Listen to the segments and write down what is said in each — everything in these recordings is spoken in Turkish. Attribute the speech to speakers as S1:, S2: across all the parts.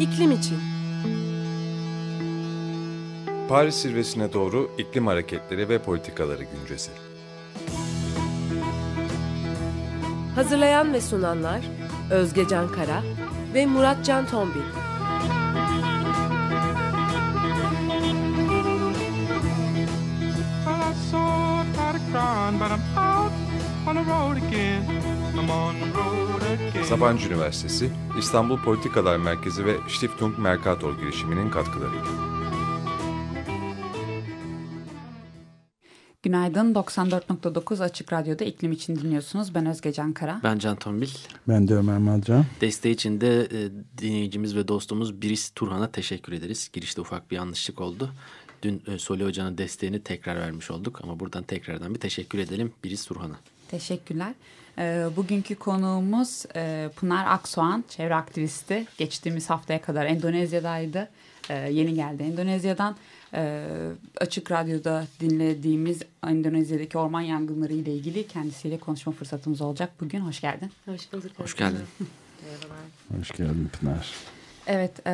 S1: İklim için.
S2: Paris zirvesine doğru iklim hareketleri ve politikaları güncesi.
S1: Hazırlayan ve sunanlar Özge Can Kara ve Murat Can Tombil.
S2: Sabancı Üniversitesi, İstanbul Politikalar Merkezi ve Stiftung Mercator girişiminin katkılarıyla.
S3: Günaydın. 94.9 Açık Radyo'da iklim için dinliyorsunuz. Ben Özge Can Kara.
S4: Ben Can Tombil.
S5: Ben de Ömer Madra.
S4: Desteği için de e, dinleyicimiz ve dostumuz Biris Turhan'a teşekkür ederiz. Girişte ufak bir yanlışlık oldu. Dün e, Soli Hoca'nın desteğini tekrar vermiş olduk. Ama buradan tekrardan bir teşekkür edelim Biris Turhan'a.
S3: Teşekkürler. E, bugünkü konuğumuz e, Pınar Aksoğan, çevre aktivisti. Geçtiğimiz haftaya kadar Endonezya'daydı. E, yeni geldi Endonezya'dan. E, Açık Radyo'da dinlediğimiz Endonezya'daki orman yangınları ile ilgili kendisiyle konuşma fırsatımız olacak. Bugün hoş geldin.
S1: Hoş bulduk.
S4: Hoş geldin.
S5: Hoş geldin Pınar.
S3: Evet, e,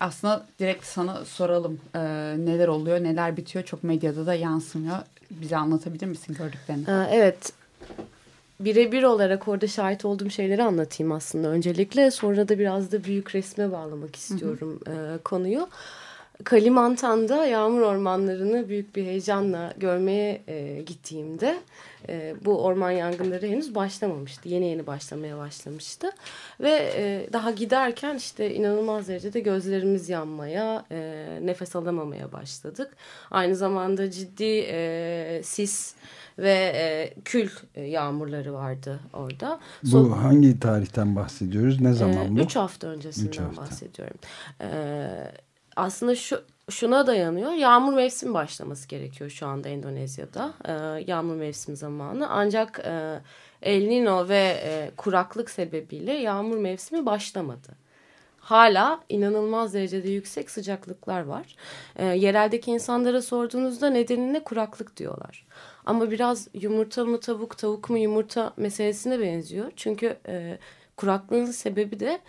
S3: aslında direkt sana soralım e, neler oluyor, neler bitiyor. Çok medyada da yansımıyor. Bize anlatabilir misin gördüklerini?
S6: Evet, birebir olarak orada şahit olduğum şeyleri anlatayım aslında öncelikle. Sonra da biraz da büyük resme bağlamak istiyorum hı hı. E, konuyu. Kalimantan'da yağmur ormanlarını büyük bir heyecanla görmeye e, gittiğimde e, bu orman yangınları henüz başlamamıştı. Yeni yeni başlamaya başlamıştı. Ve e, daha giderken işte inanılmaz derecede gözlerimiz yanmaya, e, nefes alamamaya başladık. Aynı zamanda ciddi e, sis ve e, kül yağmurları vardı orada.
S5: Bu Son, hangi tarihten bahsediyoruz? Ne zaman e, bu?
S6: Üç hafta öncesinden üç hafta. bahsediyorum. Evet aslında şu şuna dayanıyor. Yağmur mevsimi başlaması gerekiyor şu anda Endonezya'da. E, yağmur mevsimi zamanı. Ancak e, El Nino ve e, kuraklık sebebiyle yağmur mevsimi başlamadı. Hala inanılmaz derecede yüksek sıcaklıklar var. E, yereldeki insanlara sorduğunuzda nedenine kuraklık diyorlar. Ama biraz yumurta mı tavuk, tavuk mu yumurta meselesine benziyor. Çünkü e, kuraklığın sebebi de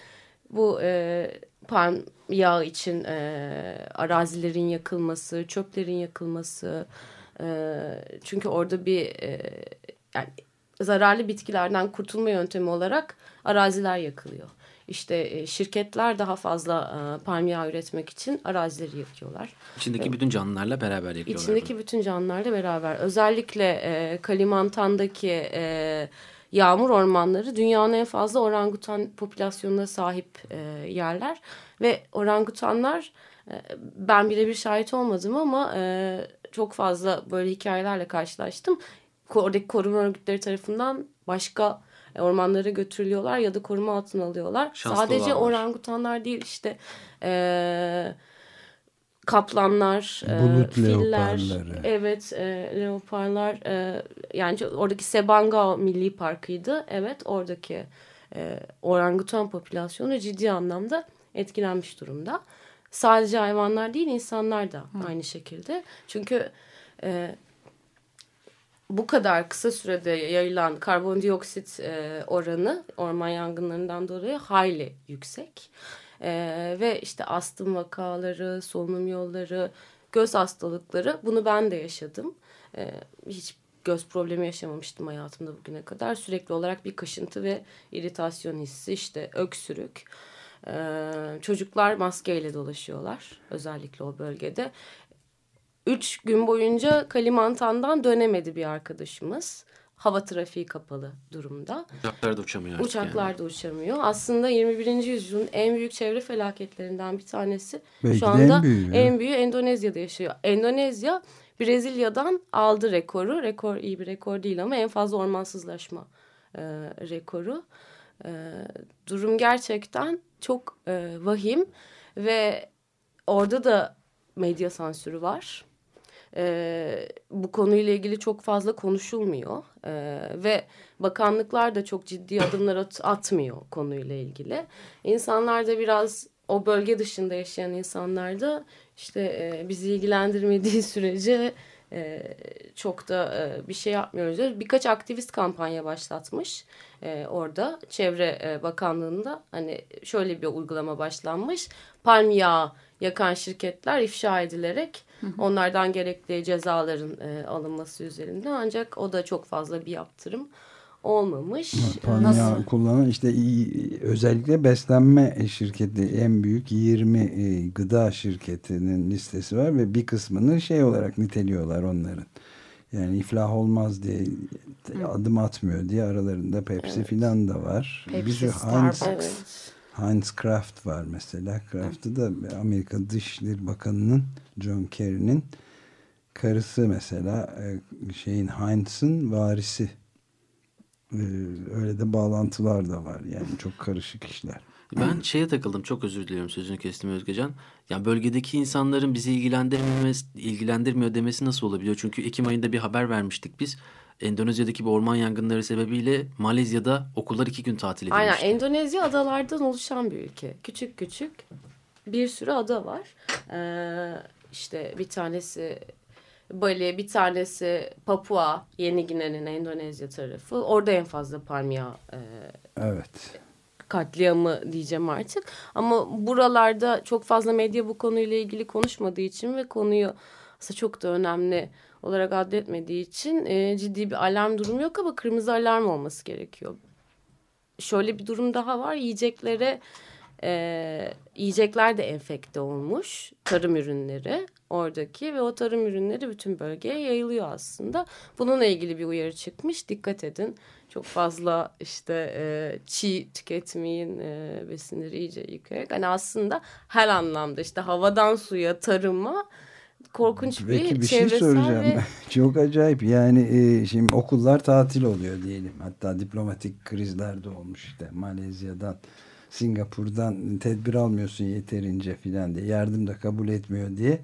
S6: bu e, palm yağı için e, arazilerin yakılması, çöplerin yakılması. E, çünkü orada bir e, yani zararlı bitkilerden kurtulma yöntemi olarak araziler yakılıyor. İşte e, şirketler daha fazla e, palm yağı üretmek için arazileri yakıyorlar.
S4: İçindeki bütün canlılarla beraber yakıyorlar.
S6: İçindeki bunu. bütün canlılarla beraber. Özellikle e, Kalimantan'daki e, yağmur ormanları dünyanın en fazla orangutan popülasyonuna sahip e, yerler. Ve orangutanlar e, ben birebir şahit olmadım ama e, çok fazla böyle hikayelerle karşılaştım. Oradaki koruma örgütleri tarafından başka ormanlara götürülüyorlar ya da koruma altına alıyorlar. Şanslı Sadece olanlar. orangutanlar değil işte e, kaplanlar,
S5: Bulut e, filler,
S6: evet e, leoparlar e, yani oradaki Sebangao Milli Parkı'ydı. Evet oradaki e, orangutan popülasyonu ciddi anlamda etkilenmiş durumda. Sadece hayvanlar değil insanlar da Hı. aynı şekilde. Çünkü e, bu kadar kısa sürede yayılan karbondioksit e, oranı orman yangınlarından dolayı hayli yüksek. E, ve işte astım vakaları, solunum yolları, göz hastalıkları bunu ben de yaşadım. E, hiç göz problemi yaşamamıştım hayatımda bugüne kadar. Sürekli olarak bir kaşıntı ve iritasyon hissi, işte öksürük. Ee, çocuklar maskeyle dolaşıyorlar özellikle o bölgede. Üç gün boyunca Kalimantan'dan dönemedi bir arkadaşımız. Hava trafiği kapalı durumda.
S4: Uçaklar da uçamıyor
S6: Uçaklar
S4: yani.
S6: da uçamıyor. Aslında 21. yüzyılın en büyük çevre felaketlerinden bir tanesi.
S5: Belki
S6: Şu anda
S5: en büyüğü.
S6: en büyüğü Endonezya'da yaşıyor. Endonezya Brezilya'dan aldı rekoru. Rekor iyi bir rekor değil ama en fazla ormansızlaşma e, rekoru. E, durum gerçekten çok e, vahim ve orada da medya sansürü var. E, bu konuyla ilgili çok fazla konuşulmuyor e, ve bakanlıklar da çok ciddi adımlar at, atmıyor konuyla ilgili. İnsanlar da biraz o bölge dışında yaşayan insanlar da işte e, bizi ilgilendirmediği sürece e, çok da e, bir şey yapmıyoruz. diyor. Birkaç aktivist kampanya başlatmış e, orada. Çevre e, Bakanlığı'nda hani şöyle bir uygulama başlanmış. Palm yağı yakan şirketler ifşa edilerek onlardan gerekli cezaların e, alınması üzerinde. Ancak o da çok fazla bir yaptırım olmamış.
S5: Palm
S3: Nasıl?
S5: kullanan işte iyi- özellikle beslenme şirketi en büyük 20 e, gıda şirketinin listesi var ve bir kısmını şey olarak niteliyorlar onların. Yani iflah olmaz diye adım atmıyor diye aralarında Pepsi filan da var.
S3: Pepsi,
S5: Bir sürü. Heinz,
S6: Evet.
S5: Heinz Kraft var mesela. Kraft'ı da Amerika Dışişleri Bakanı'nın John Kerry'nin karısı mesela e, şeyin Heinz'ın varisi. Ee, Öyle de bağlantılar da var yani çok karışık işler.
S4: Ben şeye takıldım çok özür diliyorum sözünü kestim Özgecan. Yani bölgedeki insanların bizi ilgilendirmemesi, ilgilendirmiyor demesi nasıl olabiliyor? Çünkü Ekim ayında bir haber vermiştik biz. Endonezya'daki bir orman yangınları sebebiyle Malezya'da okullar iki gün tatil
S6: Aynen
S4: edilmişti.
S6: Endonezya adalardan oluşan bir ülke. Küçük küçük bir sürü ada var. Ee, işte bir tanesi Bali, bir tanesi Papua, Yeni Gine'nin Endonezya tarafı. Orada en fazla palmiye e,
S5: Evet.
S6: katliamı diyeceğim artık. Ama buralarda çok fazla medya bu konuyla ilgili konuşmadığı için ve konuyu aslında çok da önemli olarak adletmediği için e, ciddi bir alarm durumu yok ama kırmızı alarm olması gerekiyor. Şöyle bir durum daha var. Yiyeceklere e, yiyecekler de enfekte olmuş. Tarım ürünleri oradaki ve o tarım ürünleri bütün bölgeye yayılıyor aslında. Bununla ilgili bir uyarı çıkmış. Dikkat edin. Çok fazla işte e, çiğ tüketmeyin e, besinleri iyice yıkayarak. Hani aslında her anlamda işte havadan suya, tarıma korkunç bir,
S5: Peki bir şey soracağım.
S6: ve
S5: Çok acayip yani e, şimdi okullar tatil oluyor diyelim. Hatta diplomatik krizler de olmuş işte Malezya'dan. Singapur'dan tedbir almıyorsun yeterince filan diye yardım da kabul etmiyor diye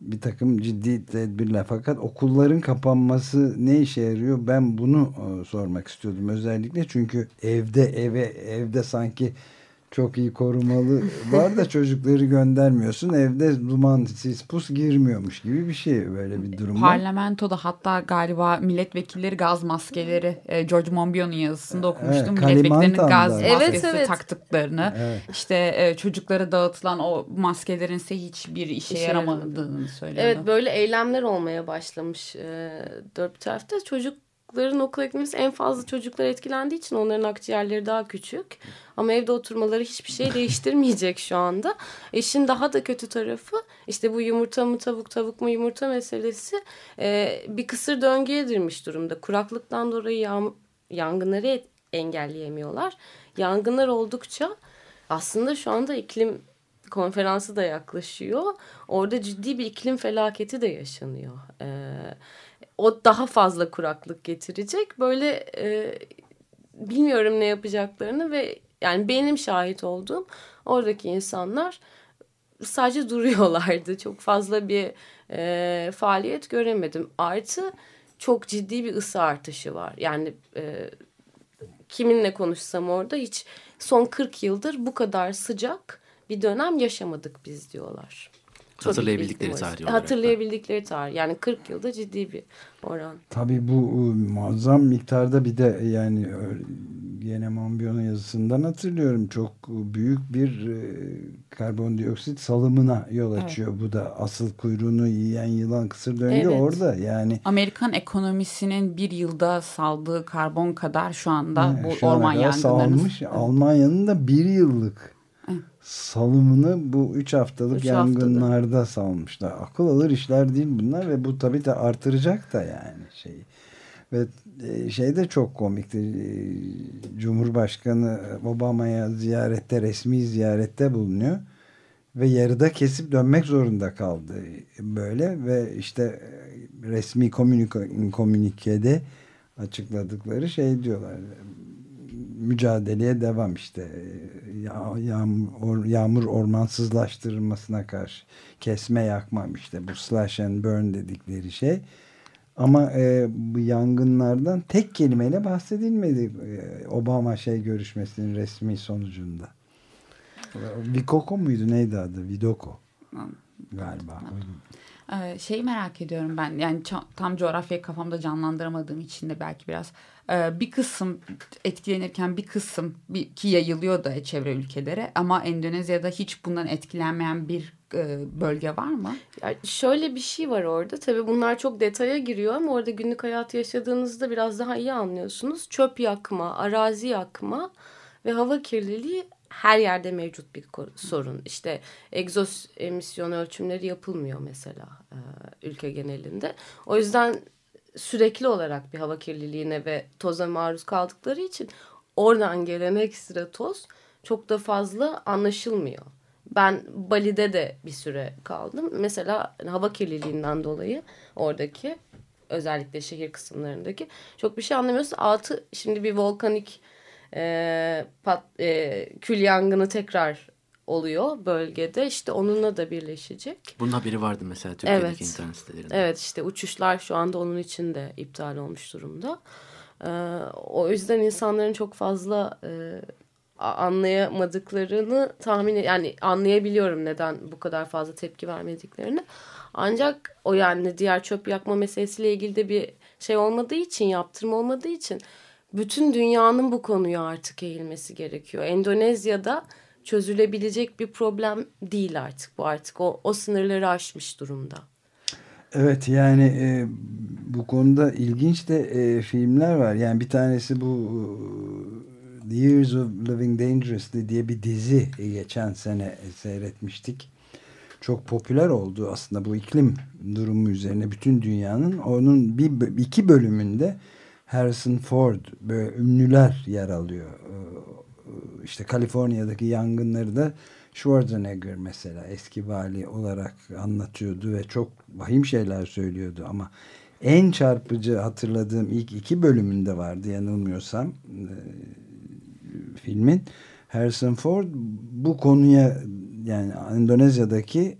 S5: bir takım ciddi tedbirler. Fakat okulların kapanması ne işe yarıyor? Ben bunu e, sormak istiyordum özellikle. Çünkü evde eve evde sanki çok iyi korumalı var da çocukları göndermiyorsun evde duman sis pus girmiyormuş gibi bir şey böyle bir durum var.
S3: Parlamentoda hatta galiba milletvekilleri gaz maskeleri e, George Monbiot'un yazısında okumuştum.
S5: Evet,
S3: Milletvekillerinin gaz.
S6: Evet,
S3: maskesi
S6: evet.
S3: taktıklarını.
S5: Evet.
S3: İşte e, çocuklara dağıtılan o maskelerin ise hiçbir işe,
S6: İşe
S3: yaramadığını söylüyordu.
S6: Evet böyle eylemler olmaya başlamış e, dört tarafta. Çocukların okula gitmesi en fazla çocuklar etkilendiği için onların akciğerleri daha küçük. Ama evde oturmaları hiçbir şey değiştirmeyecek şu anda. İşin daha da kötü tarafı işte bu yumurta mı tavuk tavuk mu yumurta meselesi e, bir kısır döngüye girmiş durumda. Kuraklıktan dolayı yağm- yangınları et- engelleyemiyorlar. Yangınlar oldukça aslında şu anda iklim konferansı da yaklaşıyor. Orada ciddi bir iklim felaketi de yaşanıyor. Ee, o daha fazla kuraklık getirecek. Böyle e, bilmiyorum ne yapacaklarını ve yani benim şahit olduğum oradaki insanlar sadece duruyorlardı. Çok fazla bir e, faaliyet göremedim. Artı çok ciddi bir ısı artışı var. Yani e, kiminle konuşsam orada hiç son 40 yıldır bu kadar sıcak bir dönem yaşamadık biz diyorlar.
S4: Hatırlayabildikleri
S6: ihtimal-
S4: tarih olarak da.
S6: Hatırlayabildikleri tarih. Yani 40 yılda ciddi bir oran.
S5: Tabii bu e, muazzam miktarda bir de yani e, gene Monbiot'un yazısından hatırlıyorum çok büyük bir e, karbondioksit salımına yol açıyor. Bu da asıl kuyruğunu yiyen yılan kısır döngü
S6: Evet.
S5: orada yani.
S3: Amerikan ekonomisinin bir yılda saldığı karbon kadar şu anda
S5: e,
S3: bu
S5: şu
S3: orman yangınlarının.
S5: Almanya'nın da bir yıllık salımını bu üç haftalık
S6: Üç haftada.
S5: yangınlarda salmışlar. Akıl alır işler değil bunlar ve bu tabii de artıracak da yani şeyi. Ve e, şey de çok komikti. E, Cumhurbaşkanı Obama'ya ziyarette, resmi ziyarette bulunuyor. Ve yarıda kesip dönmek zorunda kaldı böyle ve işte e, resmi komünik- komünikede açıkladıkları şey diyorlar mücadeleye devam işte. Ya, yağmur, or- yağmur ormansızlaştırılmasına karşı kesme yakmam işte. Bu slash and burn dedikleri şey. Ama e, bu yangınlardan tek kelimeyle bahsedilmedi e, Obama şey görüşmesinin resmi sonucunda. Vikoko muydu? Neydi adı? Vidoko. Galiba.
S3: Ee, şeyi merak ediyorum ben. Yani tam coğrafyayı kafamda canlandıramadığım için de belki biraz ee, bir kısım etkilenirken bir kısım bir, ki yayılıyor da çevre ülkelere ama Endonezya'da hiç bundan etkilenmeyen bir e, bölge var mı?
S6: Yani şöyle bir şey var orada. Tabii bunlar çok detaya giriyor ama orada günlük hayatı yaşadığınızda biraz daha iyi anlıyorsunuz. Çöp yakma, arazi yakma ve hava kirliliği her yerde mevcut bir sorun. İşte egzoz emisyon ölçümleri yapılmıyor mesela e, ülke genelinde. O yüzden sürekli olarak bir hava kirliliğine ve toza maruz kaldıkları için oradan gelen ekstra toz çok da fazla anlaşılmıyor. Ben Bali'de de bir süre kaldım. Mesela hava kirliliğinden dolayı oradaki özellikle şehir kısımlarındaki çok bir şey anlamıyorsun. Altı şimdi bir volkanik e, pat, e, kül yangını tekrar oluyor bölgede. İşte onunla da birleşecek.
S4: Bunun haberi vardı mesela Türkiye'deki
S6: evet.
S4: internet sitelerinde.
S6: Evet işte uçuşlar şu anda onun için de iptal olmuş durumda. Ee, o yüzden insanların çok fazla e, anlayamadıklarını tahmin yani anlayabiliyorum neden bu kadar fazla tepki vermediklerini. Ancak o yani diğer çöp yakma meselesiyle ilgili de bir şey olmadığı için yaptırım olmadığı için bütün dünyanın bu konuya artık eğilmesi gerekiyor. Endonezya'da çözülebilecek bir problem değil artık bu artık o, o sınırları aşmış durumda.
S5: Evet yani e, bu konuda ilginç de e, filmler var. Yani bir tanesi bu e, The Years of Living Dangerously diye bir dizi e, geçen sene seyretmiştik. Çok popüler oldu aslında bu iklim durumu üzerine bütün dünyanın. Onun bir iki bölümünde Harrison Ford böyle ünlüler yer alıyor. İşte Kaliforniya'daki yangınları da Schwarzenegger mesela eski vali olarak anlatıyordu ve çok vahim şeyler söylüyordu. Ama en çarpıcı hatırladığım ilk iki bölümünde vardı yanılmıyorsam e, filmin. Harrison Ford bu konuya yani Endonezya'daki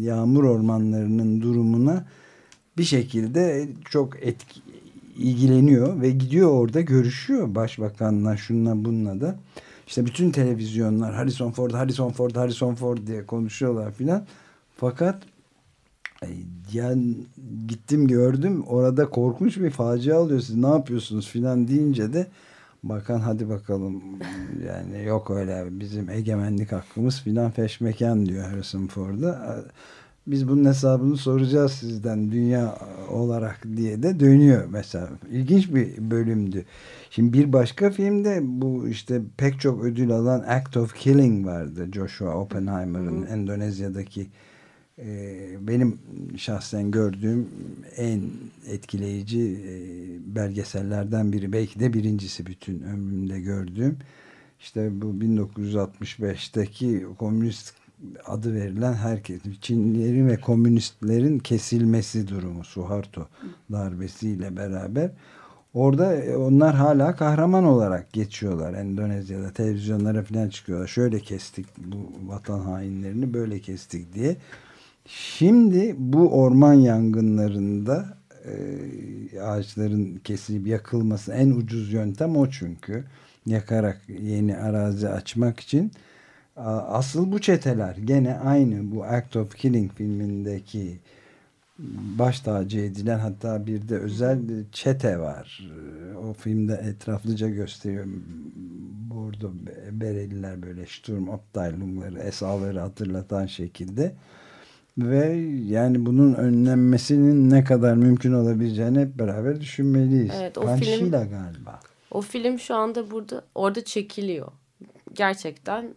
S5: yağmur ormanlarının durumuna bir şekilde çok etki, ilgileniyor ve gidiyor orada görüşüyor başbakanla şunla bununla da işte bütün televizyonlar Harrison Ford, Harrison Ford, Harrison Ford diye konuşuyorlar filan. Fakat yani gittim gördüm orada korkunç bir facia oluyor siz ne yapıyorsunuz filan deyince de bakan hadi bakalım yani yok öyle bizim egemenlik hakkımız filan feşmeken diyor Harrison Ford'a biz bunun hesabını soracağız sizden dünya olarak diye de dönüyor mesela. İlginç bir bölümdü. Şimdi bir başka filmde bu işte pek çok ödül alan Act of Killing vardı. Joshua Oppenheimer'ın Endonezya'daki e, benim şahsen gördüğüm en etkileyici e, belgesellerden biri. Belki de birincisi bütün ömrümde gördüğüm. İşte bu 1965'teki komünist adı verilen herkes Çinlilerin ve komünistlerin kesilmesi durumu Suharto darbesiyle beraber. Orada e, onlar hala kahraman olarak geçiyorlar. Endonezya'da televizyonlara falan çıkıyorlar. Şöyle kestik bu vatan hainlerini böyle kestik diye. Şimdi bu orman yangınlarında e, ağaçların kesilip yakılması en ucuz yöntem o çünkü. Yakarak yeni arazi açmak için asıl bu çeteler gene aynı bu Act of Killing filmindeki baş tacı edilen hatta bir de özel çete var. O filmde etraflıca gösteriyor. Burada Bereliler böyle Sturm Abteilungları, esaları hatırlatan şekilde. Ve yani bunun önlenmesinin ne kadar mümkün olabileceğini hep beraber düşünmeliyiz.
S6: Evet, o
S5: Panşila
S6: film,
S5: galiba.
S6: O film şu anda burada orada çekiliyor. Gerçekten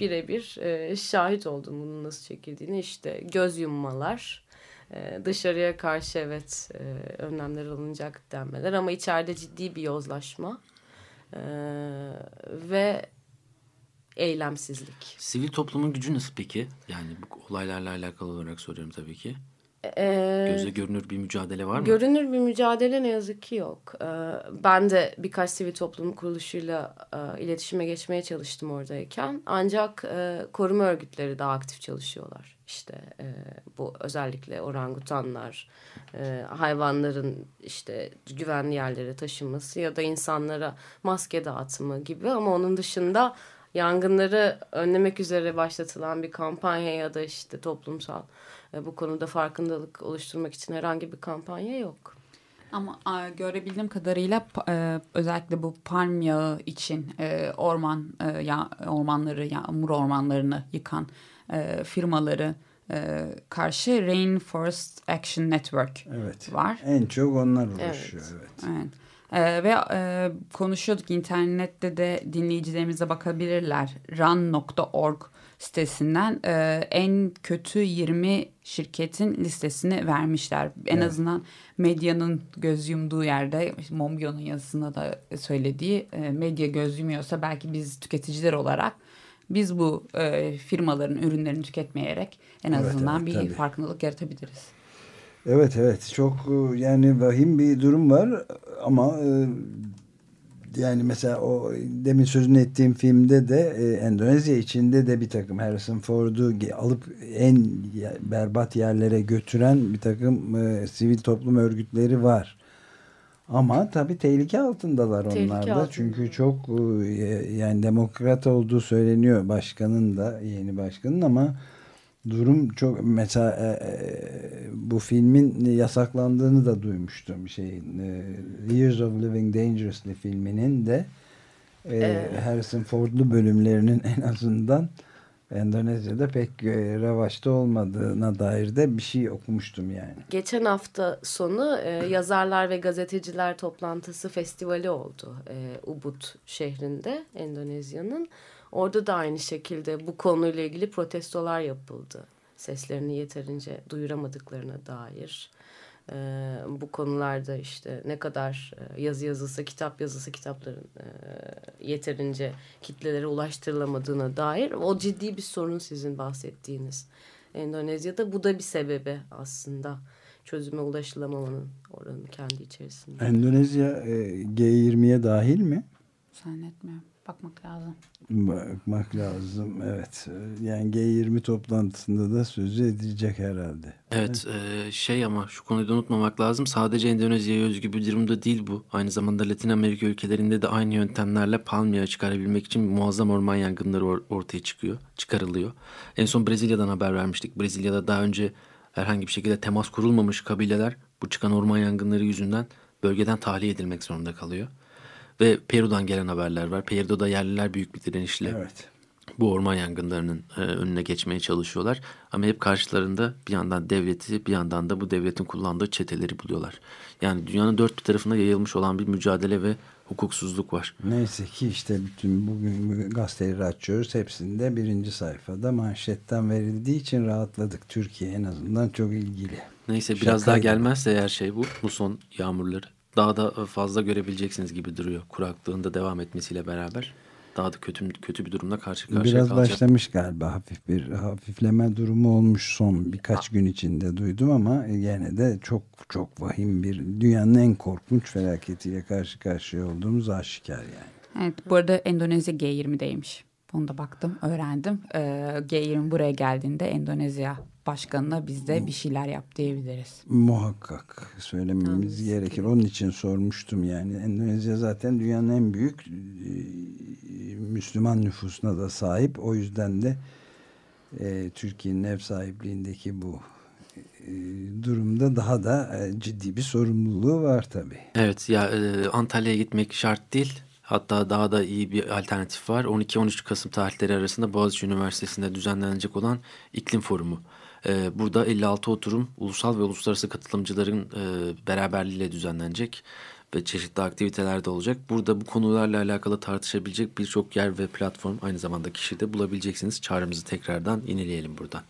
S6: birebir e, şahit oldum bunun nasıl çekildiğini. İşte göz yummalar, e, dışarıya karşı evet e, önlemler alınacak denmeler ama içeride ciddi bir yozlaşma e, ve eylemsizlik.
S4: Sivil toplumun gücü nasıl peki? Yani bu olaylarla alakalı olarak soruyorum tabii ki.
S6: Ee,
S4: Gözle görünür bir mücadele var mı?
S6: Görünür bir mücadele ne yazık ki yok. Ee, ben de birkaç sivil toplum kuruluşuyla e, iletişime geçmeye çalıştım oradayken. Ancak e, koruma örgütleri daha aktif çalışıyorlar. İşte e, bu özellikle orangutanlar, e, hayvanların işte güvenli yerlere taşınması ya da insanlara maske dağıtımı gibi. Ama onun dışında yangınları önlemek üzere başlatılan bir kampanya ya da işte toplumsal e, bu konuda farkındalık oluşturmak için herhangi bir kampanya yok.
S3: Ama görebildiğim kadarıyla e, özellikle bu palm yağı için e, orman e, ya, ormanları, yağmur ormanlarını yıkan e, firmaları e, karşı Rainforest Action Network
S5: Evet.
S3: var.
S5: En çok onlar uğraşıyor. Evet.
S3: Evet. Ee, ve e, konuşuyorduk internette de dinleyicilerimize bakabilirler. run.org sitesinden e, en kötü 20 şirketin listesini vermişler. En
S5: Evet.
S3: azından medyanın göz yumduğu yerde işte Momyo'nun yazısında da söylediği e, medya göz yumuyorsa belki biz tüketiciler olarak biz bu e, firmaların ürünlerini tüketmeyerek en
S5: Evet,
S3: azından
S5: evet,
S3: bir
S5: tabii.
S3: farkındalık yaratabiliriz.
S5: Evet evet çok e, yani vahim bir durum var ama e, yani mesela o demin sözünü ettiğim filmde de e, Endonezya içinde de bir takım Harrison Ford'u alıp en berbat yerlere götüren bir takım e, sivil toplum örgütleri var. Ama tabii tehlike altındalar
S6: Tehlike
S5: onlar da.
S6: altında.
S5: Çünkü çok e, yani demokrat olduğu söyleniyor başkanın da yeni başkanın ama durum çok mesela e, e, bu filmin yasaklandığını da duymuştum şeyin e, Years of Living Dangerously filminin de e,
S6: Evet.
S5: Harrison Ford'lu bölümlerinin en azından Endonezya'da pek e, revaçta olmadığına dair de bir şey okumuştum yani.
S6: Geçen hafta sonu e, yazarlar ve gazeteciler toplantısı festivali oldu e, Ubud şehrinde Endonezya'nın. Orada da aynı şekilde bu konuyla ilgili protestolar yapıldı. Seslerini yeterince duyuramadıklarına dair. E, bu konularda işte ne kadar e, yazı yazılsa, kitap yazılsa kitapların e, yeterince kitlelere ulaştırılamadığına dair. O ciddi bir sorun sizin bahsettiğiniz. Endonezya'da bu da bir sebebi aslında çözüme ulaşılamamanın oranın kendi içerisinde.
S5: Endonezya e, G20'ye dahil mi?
S3: Zannetmiyorum. Bakmak lazım.
S5: Bakmak lazım. Evet. Yani G20 toplantısında da sözü edilecek herhalde.
S4: Evet e, şey ama şu konuyu da unutmamak lazım. Sadece Endonezya'ya özgü bir durumda değil bu. Aynı zamanda Latin Amerika ülkelerinde de aynı yöntemlerle palm yağı çıkarabilmek için muazzam orman yangınları or- ortaya çıkıyor, çıkarılıyor. En son Brezilya'dan haber vermiştik. Brezilya'da daha önce herhangi bir şekilde temas kurulmamış kabileler bu çıkan orman yangınları yüzünden bölgeden tahliye edilmek zorunda kalıyor. Ve Peru'dan gelen haberler var. Peru'da da yerliler büyük bir direnişle
S5: Evet.
S4: bu orman yangınlarının e, önüne geçmeye çalışıyorlar. Ama hep karşılarında bir yandan devleti bir yandan da bu devletin kullandığı çeteleri buluyorlar. Yani dünyanın dört bir tarafına yayılmış olan bir mücadele ve hukuksuzluk var.
S5: Neyse ki işte bütün bugün gazeteleri açıyoruz. Hepsinde birinci sayfada manşetten verildiği için rahatladık. Türkiye en azından çok ilgili.
S4: Neyse biraz
S5: Şakaydı.
S4: daha gelmezse eğer şey bu muson yağmurları daha da fazla görebileceksiniz gibi duruyor. Kuraklığında devam etmesiyle beraber daha da kötü kötü bir durumla karşı karşıya
S5: Biraz
S4: kalacak.
S5: başlamış galiba hafif bir hafifleme durumu olmuş son birkaç gün içinde duydum ama gene de çok çok vahim bir dünyanın en korkunç felaketiyle karşı karşıya olduğumuz aşikar yani.
S3: Evet bu arada Endonezya G20'deymiş. Bunu da baktım, öğrendim. Ee, G20 buraya geldiğinde Endonezya başkanına biz de bir şeyler yap diyebiliriz.
S5: Muhakkak söylememiz gerekir. Onun için sormuştum yani. Endonezya zaten dünyanın en büyük e, Müslüman nüfusuna da sahip. O yüzden de e, Türkiye'nin ev sahipliğindeki bu e, durumda daha da e, ciddi bir sorumluluğu var tabii.
S4: Evet ya Antalya'ya gitmek şart değil. Hatta daha da iyi bir alternatif var. 12-13 Kasım tarihleri arasında Boğaziçi Üniversitesi'nde düzenlenecek olan iklim forumu. E, burada 56 oturum ulusal ve uluslararası katılımcıların e, beraberliğiyle düzenlenecek ve çeşitli aktiviteler de olacak. Burada bu konularla alakalı tartışabilecek birçok yer ve platform aynı zamanda kişi de bulabileceksiniz. Çağrımızı tekrardan yineleyelim buradan.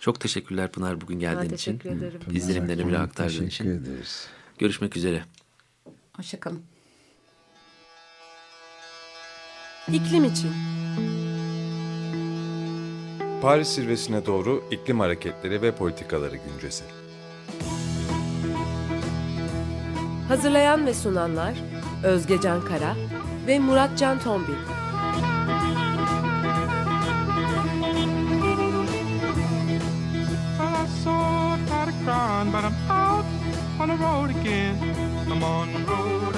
S4: Çok teşekkürler Pınar bugün geldiğin için.
S6: teşekkür ederim.
S4: İzlenimlerini bile aktardığın
S5: Teşekkür
S4: için.
S5: ederiz.
S4: Görüşmek üzere.
S3: Hoşçakalın.
S1: İklim için.
S2: Paris zirvesine doğru iklim hareketleri ve politikaları güncesi.
S1: Hazırlayan ve sunanlar Özge Can Kara ve Murat Can Tombil.
S7: Well, on the road again. I'm on the road